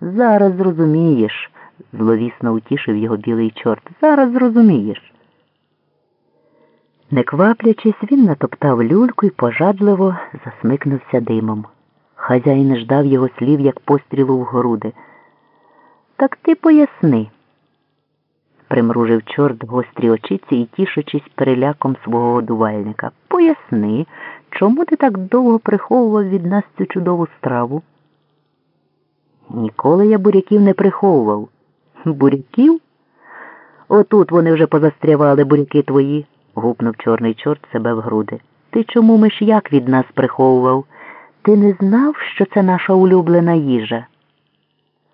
Зараз зрозумієш, зловісно утішив його білий чорт. Зараз зрозумієш. Не кваплячись, він натоптав люльку і пожадливо засмикнувся димом. Хазяїн ждав його слів, як пострілу в груди. Так ти поясни, примружив чорт гострі очиці і тішучись переляком свого годувальника. Поясни, чому ти так довго приховував від нас цю чудову страву? Ніколи я буряків не приховував. Буряків? Отут вони вже позастрявали буряки твої, гупнув чорний чорт себе в груди. Ти чому миш'як від нас приховував? Ти не знав, що це наша улюблена їжа?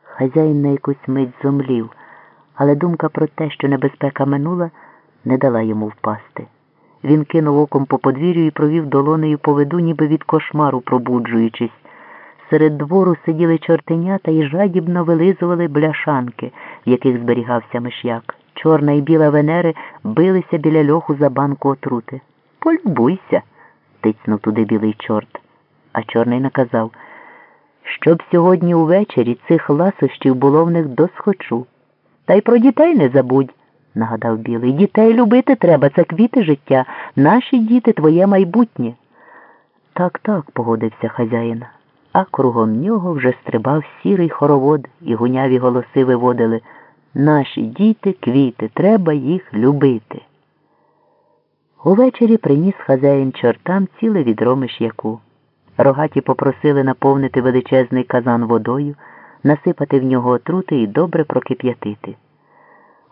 Хазяїн на якусь мить зомлів, але думка про те, що небезпека минула, не дала йому впасти. Він кинув оком по подвір'ю і провів долонею по виду, ніби від кошмару пробуджуючись. Серед двору сиділи чортенята і жадібно вилизували бляшанки, в яких зберігався миш'як. Чорна і біла венери билися біля льоху за банку отрути. Полюбуйся, тицнув туди білий чорт. А чорний наказав, щоб сьогодні увечері цих ласощів було в них досхочу. Та й про дітей не забудь, нагадав білий. Дітей любити треба, це квіти життя. Наші діти твоє майбутнє. Так, так, погодився хазяїн. А кругом нього вже стрибав сірий хоровод, і гуняві голоси виводили Наші діти, квіти, треба їх любити. Увечері приніс хазяїн чортам ціле відро миш'яку. Рогаті попросили наповнити величезний казан водою, насипати в нього отрути і добре прокип'ятити.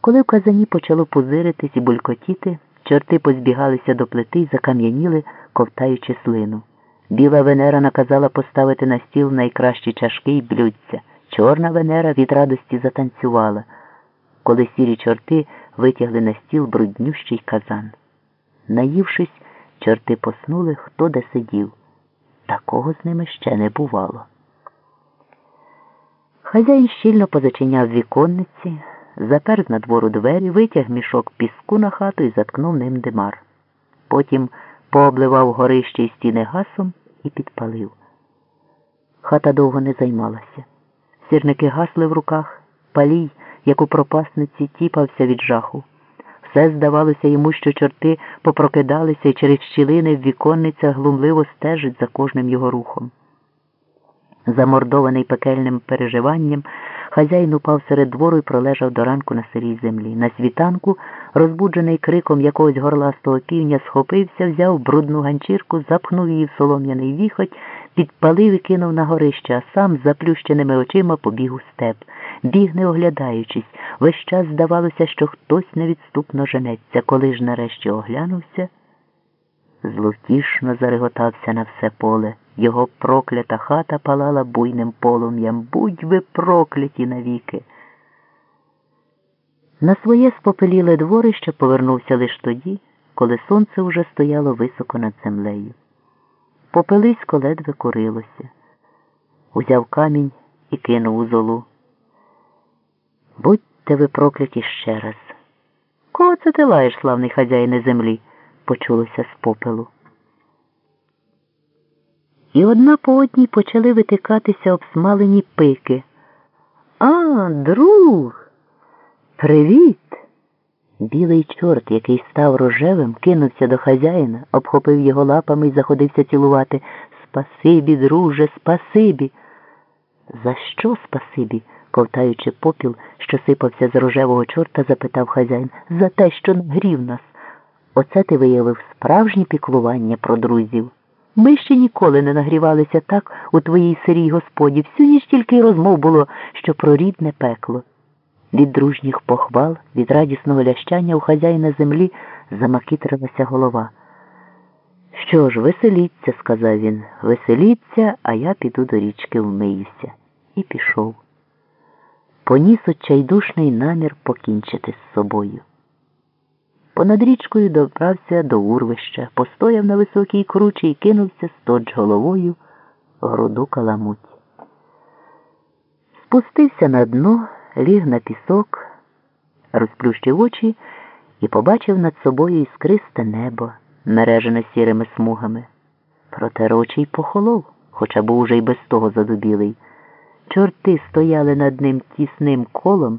Коли в казані почало пузиритись і булькотіти, чорти позбігалися до плити й закам'яніли, ковтаючи слину. Біла Венера наказала поставити на стіл найкращі чашки й блюдця. Чорна Венера від радості затанцювала, коли сірі чорти витягли на стіл бруднющий казан. Наївшись, чорти поснули, хто де сидів. Такого з ними ще не бувало. Хазяїн щільно позачиняв віконниці, запер з надвору двері, витяг мішок піску на хату і заткнув ним димар. Потім пообливав горище й стіни гасом і підпалив. Хата довго не займалася. Сірники гасли в руках, палій, як у пропасниці, тіпався від жаху. Все здавалося йому, що чорти попрокидалися і через щілини в віконницях глумливо стежить за кожним його рухом. Замордований пекельним переживанням, хазяїн упав серед двору і пролежав до ранку на сирій землі. На світанку, розбуджений криком якогось горластого півня, схопився, взяв брудну ганчірку, запхнув її в солом'яний віхоть, підпалив і кинув на горище, а сам з заплющеними очима побіг у степ. Біг, не оглядаючись, весь час здавалося, що хтось невідступно женеться, коли ж нарешті оглянувся. Зловтішно зареготався на все поле. Його проклята хата палала буйним полум'ям. Будь ви прокляті навіки. На своє спопеліле дворище повернувся лиш тоді, коли сонце уже стояло високо над землею. Попелисько ледве курилося. Узяв камінь і кинув у золу. Будьте ви прокляті ще раз. Кого це ти лаєш, славний хазяїне землі? Почулося з попелу. І одна по одній почали витикатися обсмалені пики. А, друг, привіт! Білий чорт, який став рожевим, кинувся до хазяїна, обхопив його лапами і заходився цілувати. Спасибі, друже, спасибі. За що спасибі? ковтаючи попіл, що сипався з рожевого чорта, запитав хазяїн. За те, що нагрів нас. Оце ти виявив справжнє піклування про друзів. Ми ще ніколи не нагрівалися так у твоїй сирій господі. Всю ніч тільки й розмов було, що про рідне пекло. Від дружніх похвал, від радісного лящання у хазяїна землі замакітрилася голова. Що ж, веселіться, сказав він, веселіться, а я піду до річки вмиюся. І пішов. Поніс отчайдушний намір покінчити з собою. Понад річкою добрався до урвища, постояв на високій кручі і кинувся сточ головою груду каламуть. Спустився на дно, ліг на пісок, розплющив очі і побачив над собою іскристе небо, мережене сірими смугами. Проте рочий похолов, хоча був уже й без того задубілий. Чорти стояли над ним тісним колом.